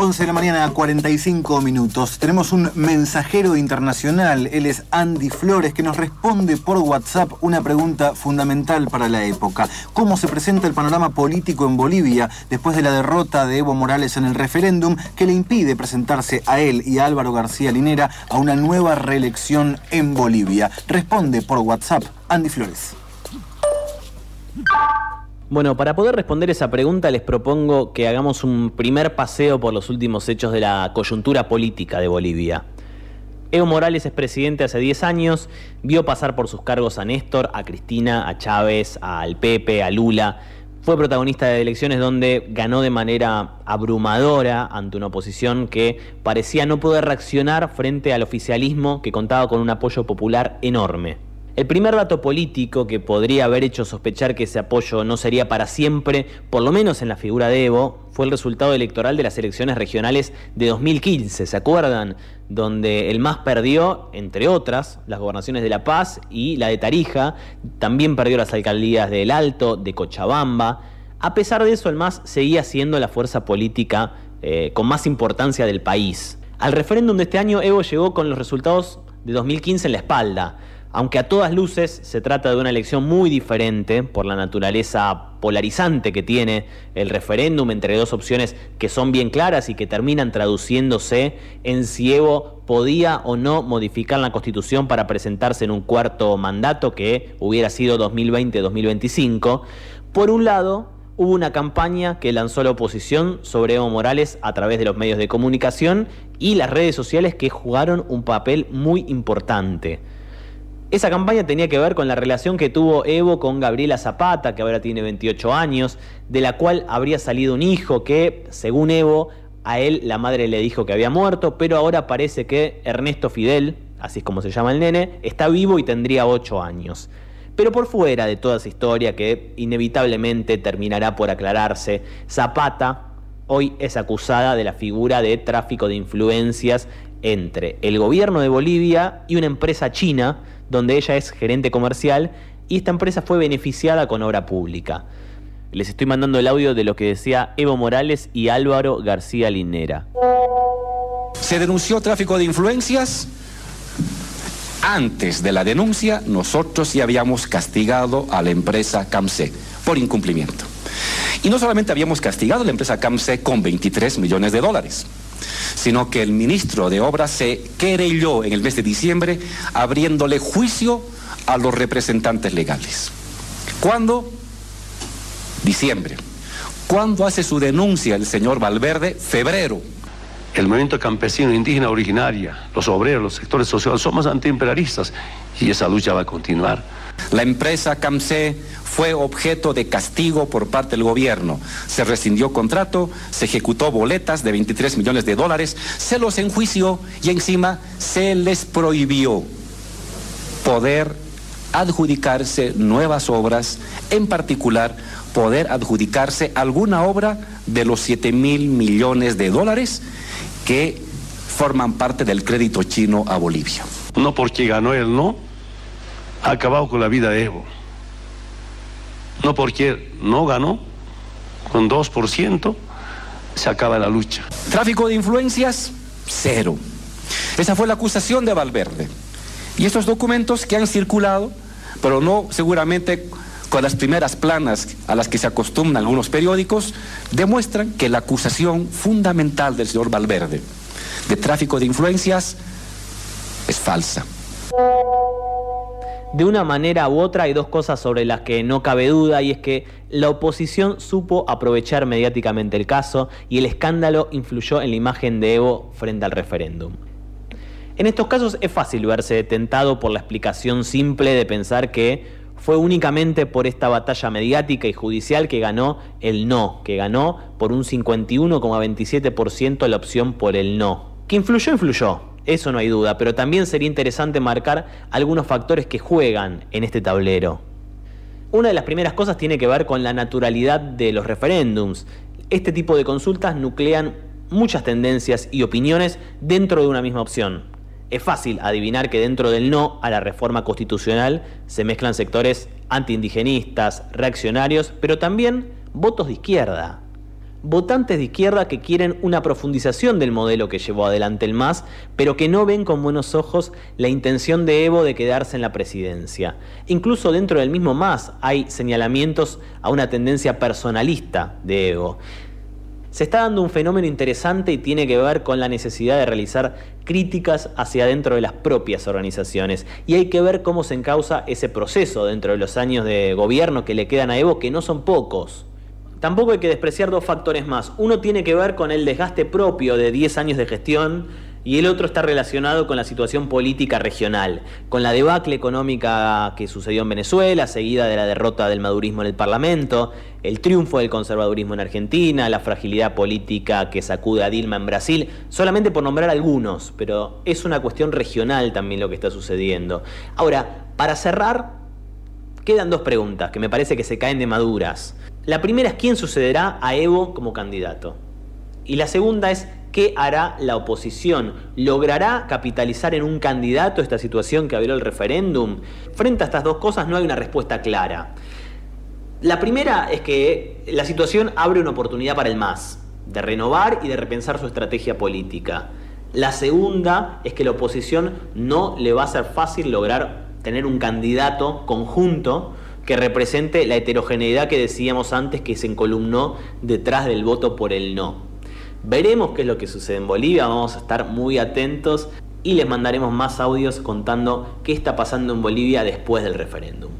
11 de la mañana, 45 minutos. Tenemos un mensajero internacional. Él es Andy Flores, que nos responde por WhatsApp una pregunta fundamental para la época. ¿Cómo se presenta el panorama político en Bolivia después de la derrota de Evo Morales en el referéndum que le impide presentarse a él y a Álvaro García Linera a una nueva reelección en Bolivia? Responde por WhatsApp Andy Flores. Bueno, para poder responder esa pregunta les propongo que hagamos un primer paseo por los últimos hechos de la coyuntura política de Bolivia. Evo Morales es presidente hace 10 años, vio pasar por sus cargos a Néstor, a Cristina, a Chávez, al Pepe, a Lula. Fue protagonista de elecciones donde ganó de manera abrumadora ante una oposición que parecía no poder reaccionar frente al oficialismo que contaba con un apoyo popular enorme. El primer dato político que podría haber hecho sospechar que ese apoyo no sería para siempre, por lo menos en la figura de Evo, fue el resultado electoral de las elecciones regionales de 2015, ¿se acuerdan? Donde el MAS perdió, entre otras, las gobernaciones de La Paz y la de Tarija, también perdió las alcaldías de El Alto, de Cochabamba. A pesar de eso, el MAS seguía siendo la fuerza política eh, con más importancia del país. Al referéndum de este año, Evo llegó con los resultados de 2015 en la espalda aunque a todas luces se trata de una elección muy diferente por la naturaleza polarizante que tiene el referéndum entre dos opciones que son bien claras y que terminan traduciéndose en si Evo podía o no modificar la constitución para presentarse en un cuarto mandato que hubiera sido 2020-2025. Por un lado, hubo una campaña que lanzó la oposición sobre Evo Morales a través de los medios de comunicación y las redes sociales que jugaron un papel muy importante. Esa campaña tenía que ver con la relación que tuvo Evo con Gabriela Zapata, que ahora tiene 28 años, de la cual habría salido un hijo que, según Evo, a él la madre le dijo que había muerto, pero ahora parece que Ernesto Fidel, así es como se llama el nene, está vivo y tendría 8 años. Pero por fuera de toda esa historia que inevitablemente terminará por aclararse, Zapata hoy es acusada de la figura de tráfico de influencias entre el gobierno de Bolivia y una empresa china, donde ella es gerente comercial y esta empresa fue beneficiada con obra pública. Les estoy mandando el audio de lo que decía Evo Morales y Álvaro García Linera. Se denunció tráfico de influencias. Antes de la denuncia, nosotros ya habíamos castigado a la empresa CAMSE por incumplimiento. Y no solamente habíamos castigado a la empresa CAMSE con 23 millones de dólares, sino que el ministro de Obras se querelló en el mes de diciembre abriéndole juicio a los representantes legales. ¿Cuándo? Diciembre. ¿Cuándo hace su denuncia el señor Valverde? Febrero. El movimiento campesino indígena originaria, los obreros, los sectores sociales somos antiimperialistas y esa lucha va a continuar. La empresa CAMSE fue objeto de castigo por parte del gobierno. Se rescindió contrato, se ejecutó boletas de 23 millones de dólares, se los enjuició y encima se les prohibió poder adjudicarse nuevas obras, en particular poder adjudicarse alguna obra de los 7 mil millones de dólares que forman parte del crédito chino a Bolivia. No porque ganó él, no, ha acabado con la vida de Evo. No porque no ganó, con 2% se acaba la lucha. Tráfico de influencias, cero. Esa fue la acusación de Valverde. Y estos documentos que han circulado, pero no seguramente con las primeras planas a las que se acostumbran algunos periódicos, demuestran que la acusación fundamental del señor Valverde de tráfico de influencias es falsa. De una manera u otra hay dos cosas sobre las que no cabe duda y es que la oposición supo aprovechar mediáticamente el caso y el escándalo influyó en la imagen de Evo frente al referéndum. En estos casos es fácil verse tentado por la explicación simple de pensar que fue únicamente por esta batalla mediática y judicial que ganó el no, que ganó por un 51,27% la opción por el no. Que influyó, influyó, eso no hay duda, pero también sería interesante marcar algunos factores que juegan en este tablero. Una de las primeras cosas tiene que ver con la naturalidad de los referéndums. Este tipo de consultas nuclean muchas tendencias y opiniones dentro de una misma opción. Es fácil adivinar que dentro del no a la reforma constitucional se mezclan sectores antiindigenistas, reaccionarios, pero también votos de izquierda. votantes de izquierda que quieren una profundización del modelo que llevó adelante el MAS, pero que no ven con buenos ojos la intención de Evo de quedarse en la presidencia. Incluso dentro del mismo MAS hay señalamientos a una tendencia personalista de Evo. Se está dando un fenómeno interesante y tiene que ver con la necesidad de realizar críticas hacia dentro de las propias organizaciones. Y hay que ver cómo se encausa ese proceso dentro de los años de gobierno que le quedan a Evo, que no son pocos. Tampoco hay que despreciar dos factores más. Uno tiene que ver con el desgaste propio de 10 años de gestión y el otro está relacionado con la situación política regional, con la debacle económica que sucedió en Venezuela, seguida de la derrota del madurismo en el Parlamento, el triunfo del conservadurismo en Argentina, la fragilidad política que sacude a Dilma en Brasil, solamente por nombrar algunos, pero es una cuestión regional también lo que está sucediendo. Ahora, para cerrar, quedan dos preguntas que me parece que se caen de maduras. La primera es quién sucederá a Evo como candidato. Y la segunda es qué hará la oposición. ¿Logrará capitalizar en un candidato esta situación que abrió el referéndum? Frente a estas dos cosas no hay una respuesta clara. La primera es que la situación abre una oportunidad para el MAS, de renovar y de repensar su estrategia política. La segunda es que la oposición no le va a ser fácil lograr tener un candidato conjunto que represente la heterogeneidad que decíamos antes que se encolumnó detrás del voto por el no. Veremos qué es lo que sucede en Bolivia, vamos a estar muy atentos y les mandaremos más audios contando qué está pasando en Bolivia después del referéndum.